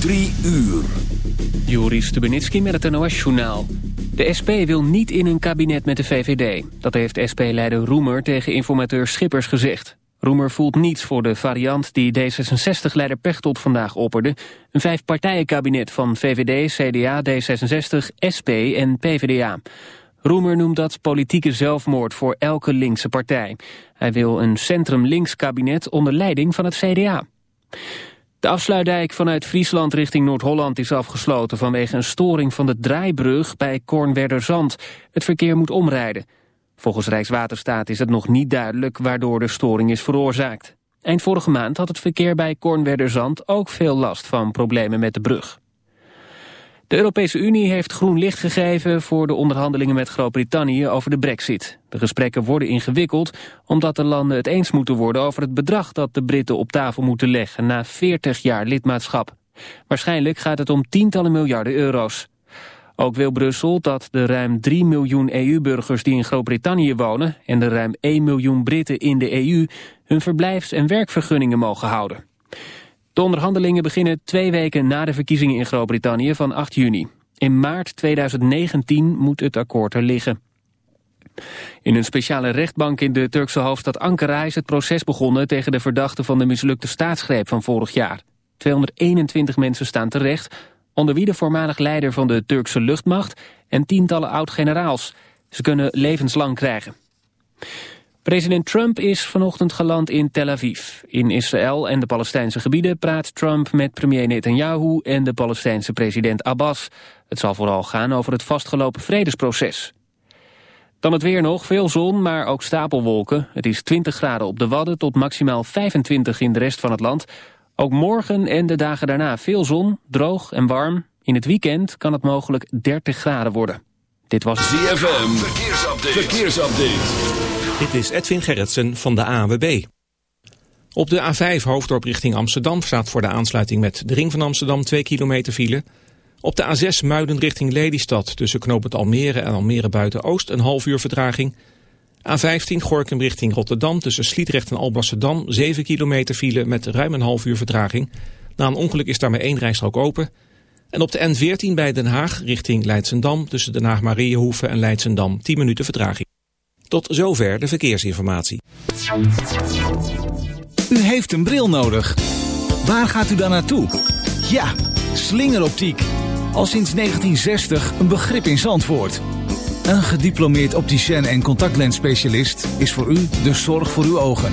Drie uur. Joris Stubenitski met het NOS-journaal. De SP wil niet in een kabinet met de VVD. Dat heeft SP-leider Roemer tegen informateur Schippers gezegd. Roemer voelt niets voor de variant die D66-leider Pechtold vandaag opperde. Een vijfpartijenkabinet van VVD, CDA, D66, SP en PvdA. Roemer noemt dat politieke zelfmoord voor elke linkse partij. Hij wil een centrum-links kabinet onder leiding van het CDA. De afsluitdijk vanuit Friesland richting Noord-Holland is afgesloten vanwege een storing van de draaibrug bij Kornwerderzand. Het verkeer moet omrijden. Volgens Rijkswaterstaat is het nog niet duidelijk waardoor de storing is veroorzaakt. Eind vorige maand had het verkeer bij Kornwerderzand ook veel last van problemen met de brug. De Europese Unie heeft groen licht gegeven voor de onderhandelingen met Groot-Brittannië over de brexit. De gesprekken worden ingewikkeld omdat de landen het eens moeten worden over het bedrag dat de Britten op tafel moeten leggen na 40 jaar lidmaatschap. Waarschijnlijk gaat het om tientallen miljarden euro's. Ook wil Brussel dat de ruim 3 miljoen EU-burgers die in Groot-Brittannië wonen en de ruim 1 miljoen Britten in de EU hun verblijfs- en werkvergunningen mogen houden. De onderhandelingen beginnen twee weken na de verkiezingen in Groot-Brittannië van 8 juni. In maart 2019 moet het akkoord er liggen. In een speciale rechtbank in de Turkse hoofdstad Ankara is het proces begonnen tegen de verdachten van de mislukte staatsgreep van vorig jaar. 221 mensen staan terecht, onder wie de voormalig leider van de Turkse luchtmacht en tientallen oud-generaals. Ze kunnen levenslang krijgen. President Trump is vanochtend geland in Tel Aviv. In Israël en de Palestijnse gebieden praat Trump met premier Netanyahu en de Palestijnse president Abbas. Het zal vooral gaan over het vastgelopen vredesproces. Dan het weer nog, veel zon, maar ook stapelwolken. Het is 20 graden op de Wadden tot maximaal 25 in de rest van het land. Ook morgen en de dagen daarna veel zon, droog en warm. In het weekend kan het mogelijk 30 graden worden. Dit was ZFM, verkeersupdate. verkeersupdate. Dit is Edwin Gerritsen van de ANWB. Op de A5 hoofddorp richting Amsterdam staat voor de aansluiting met de ring van Amsterdam 2 kilometer file. Op de A6 Muiden richting Lelystad tussen knooppunt Almere en Almere Buiten-Oost een half uur vertraging. A15 Gorkum richting Rotterdam tussen Sliedrecht en Alblasserdam 7 kilometer file met ruim een half uur vertraging. Na een ongeluk is daar maar één rijstrook open. En op de N14 bij Den Haag richting Leidsendam tussen Den Haag-Mariëhoeven en Leidsendam 10 minuten vertraging. Tot zover de verkeersinformatie. U heeft een bril nodig. Waar gaat u dan naartoe? Ja, slingeroptiek. Al sinds 1960 een begrip in Zandvoort. Een gediplomeerd opticien en contactlensspecialist is voor u de zorg voor uw ogen.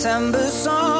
September song.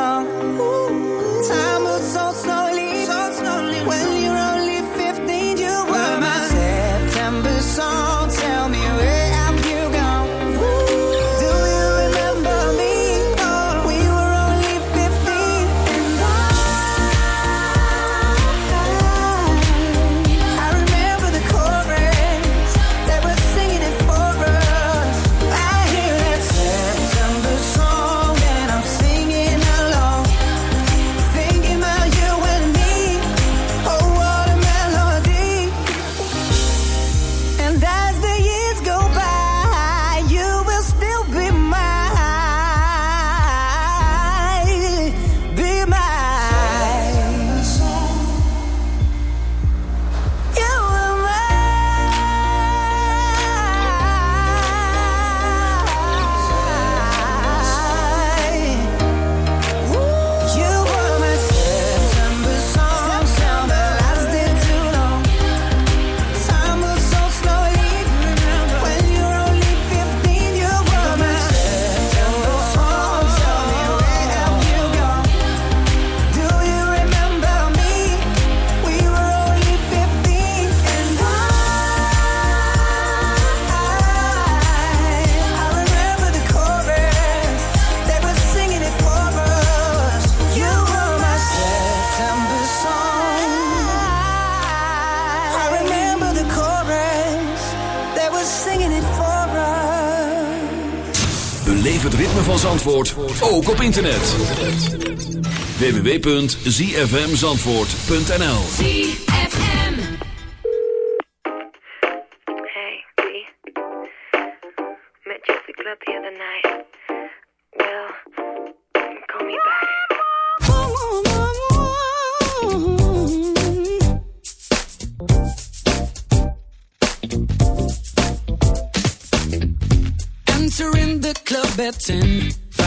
Ook op internet. www.zfmzandvoort.nl ZFM. Hey, B. Met you at the club the other night. Well, call me back. Entering the club at 10.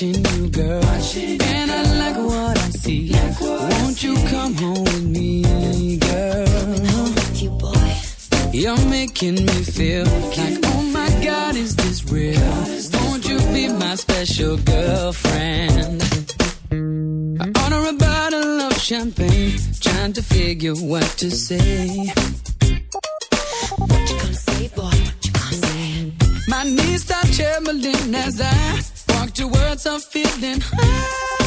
watching you, girl. Watching and I like what I see. Like what Won't I see. you come home with me, girl? Coming home with you, boy. You're making me feel making like, me oh my feel. God, is this real? Don't you real? be my special girlfriend? I order a bottle of champagne, trying to figure what to say. What you gonna say, boy? What you gonna say? My knees start trembling as I thoughts are feeling high.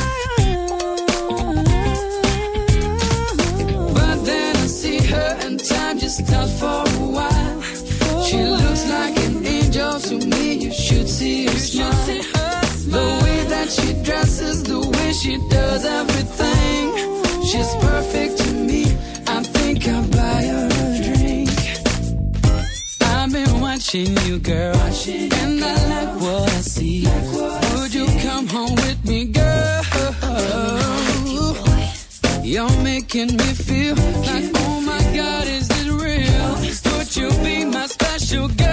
But then I see her and time just stops for a while. For she a while. looks like an angel to me. You should see her, you smile. See her smile. The way that she dresses, the way she does everything. She's perfect to me. I think I'll buy her a drink. I've been watching you, girl. Watching making me feel like, oh my God, is this real? Would you be my special girl?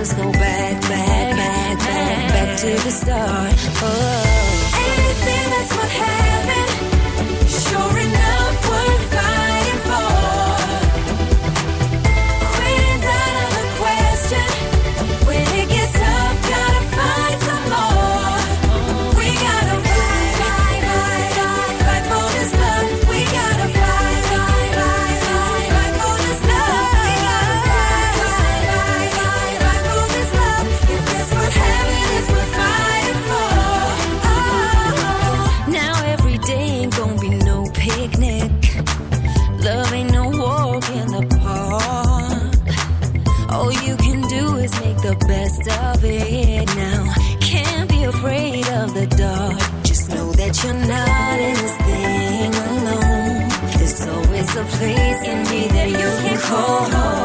just go back, back, back, back, back to the start. Oh. Anything that's. Oh.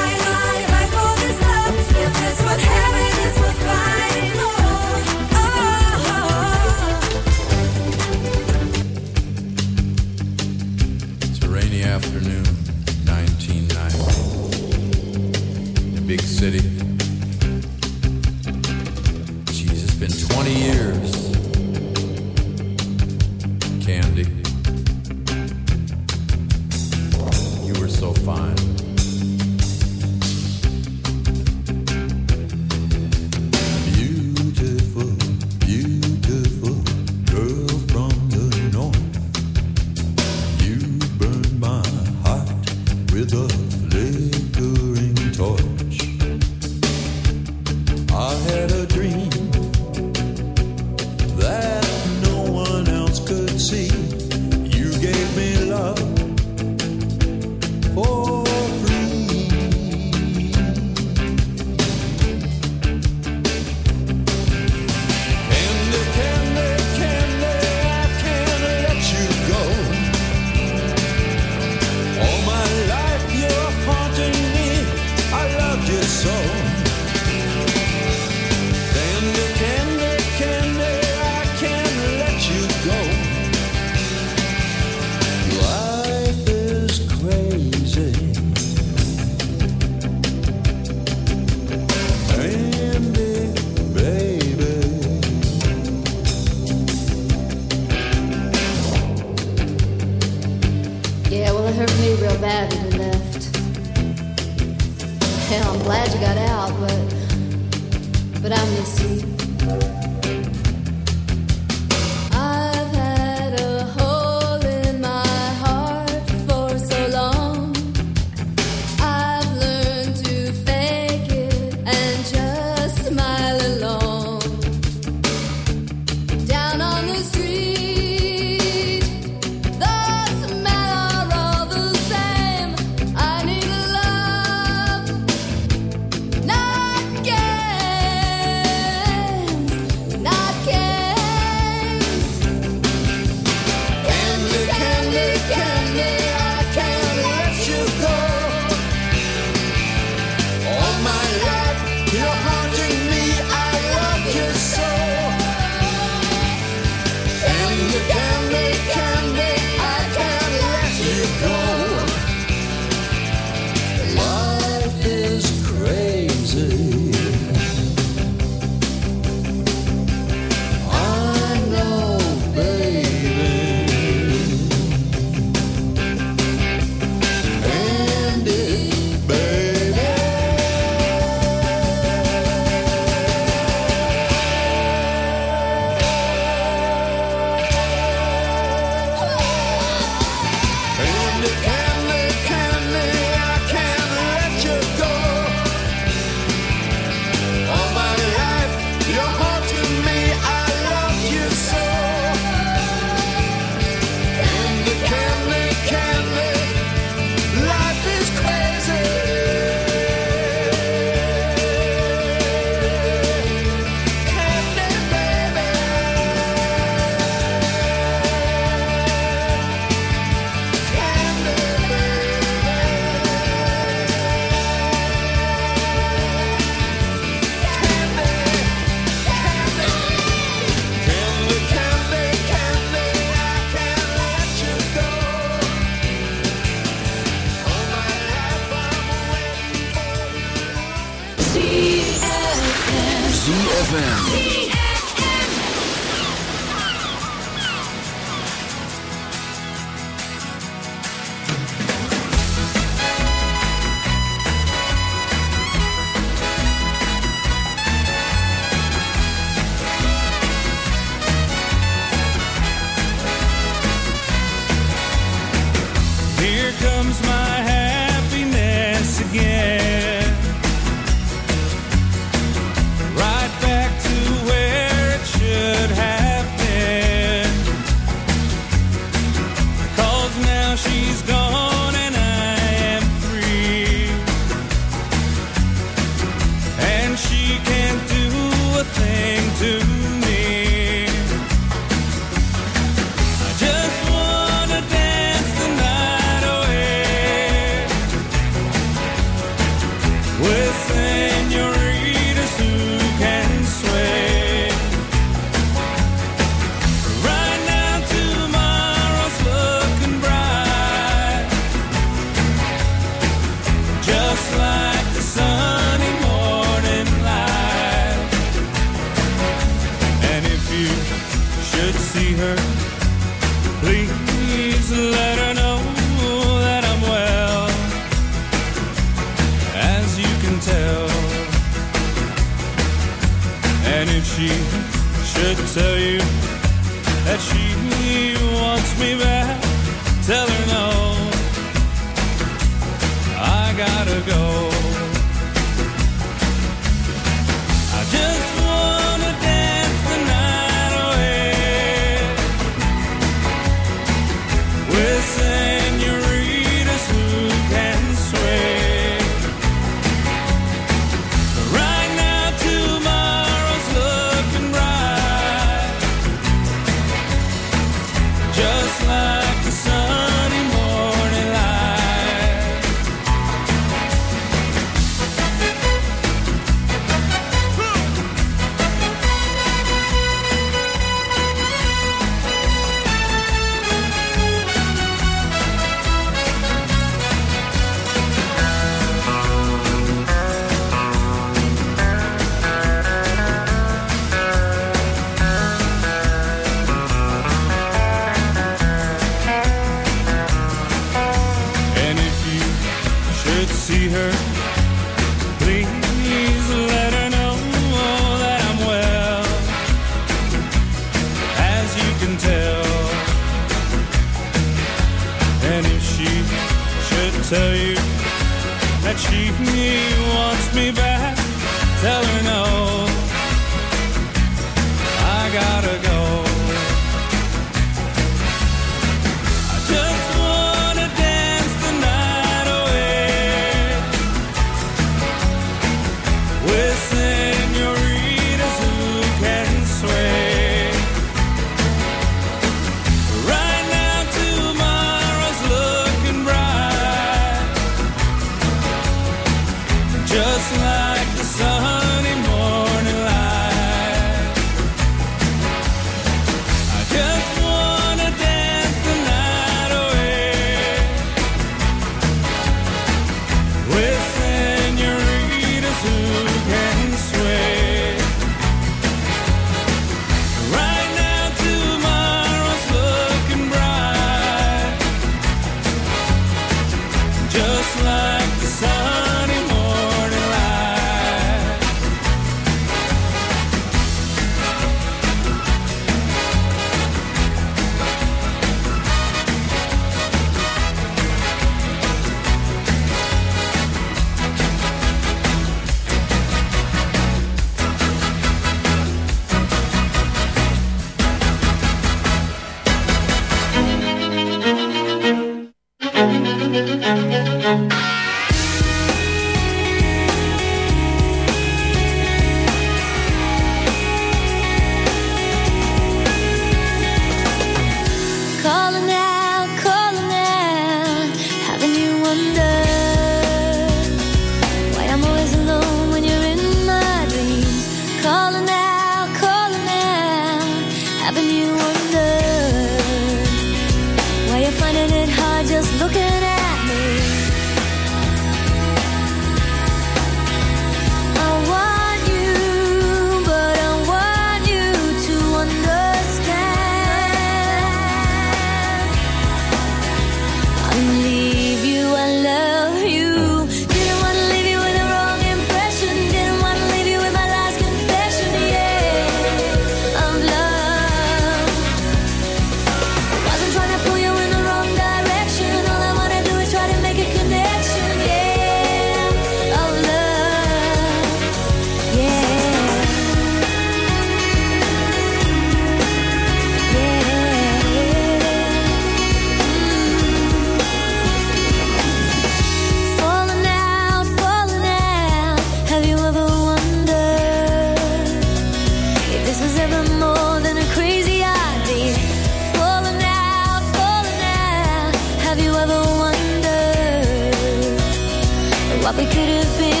we could have been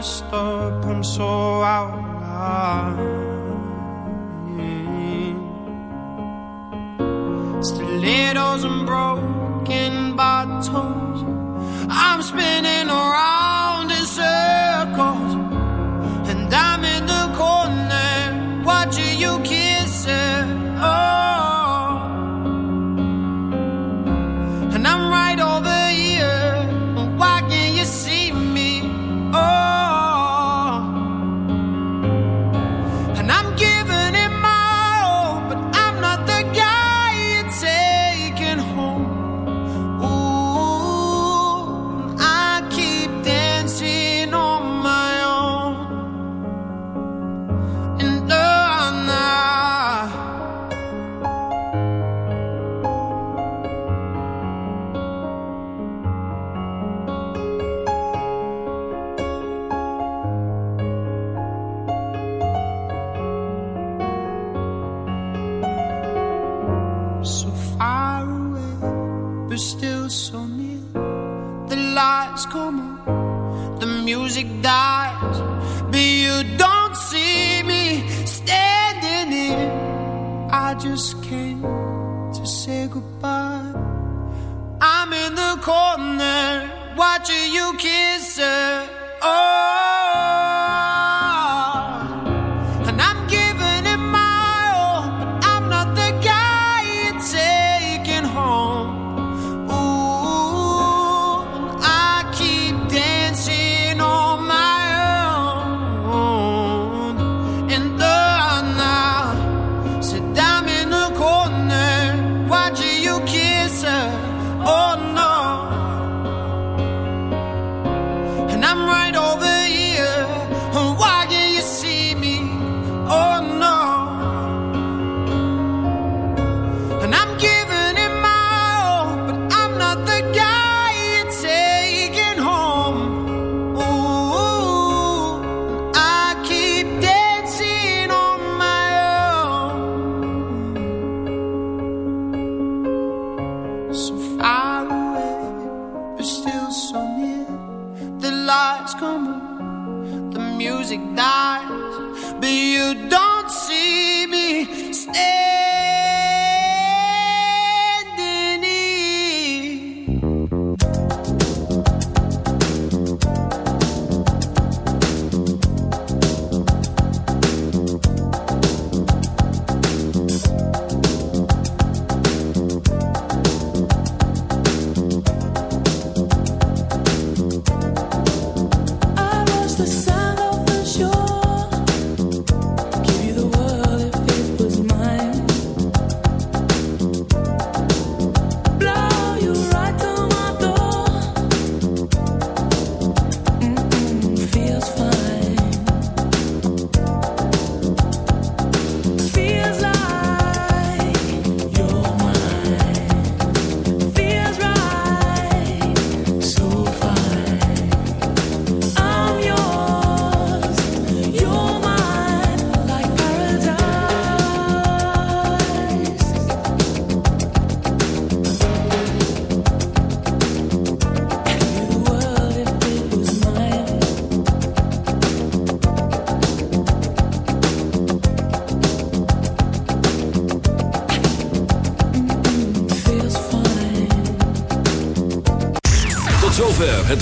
messed up, I'm so out of line. Mm-hmm. Stilettos and broken bottles, I'm spinning around.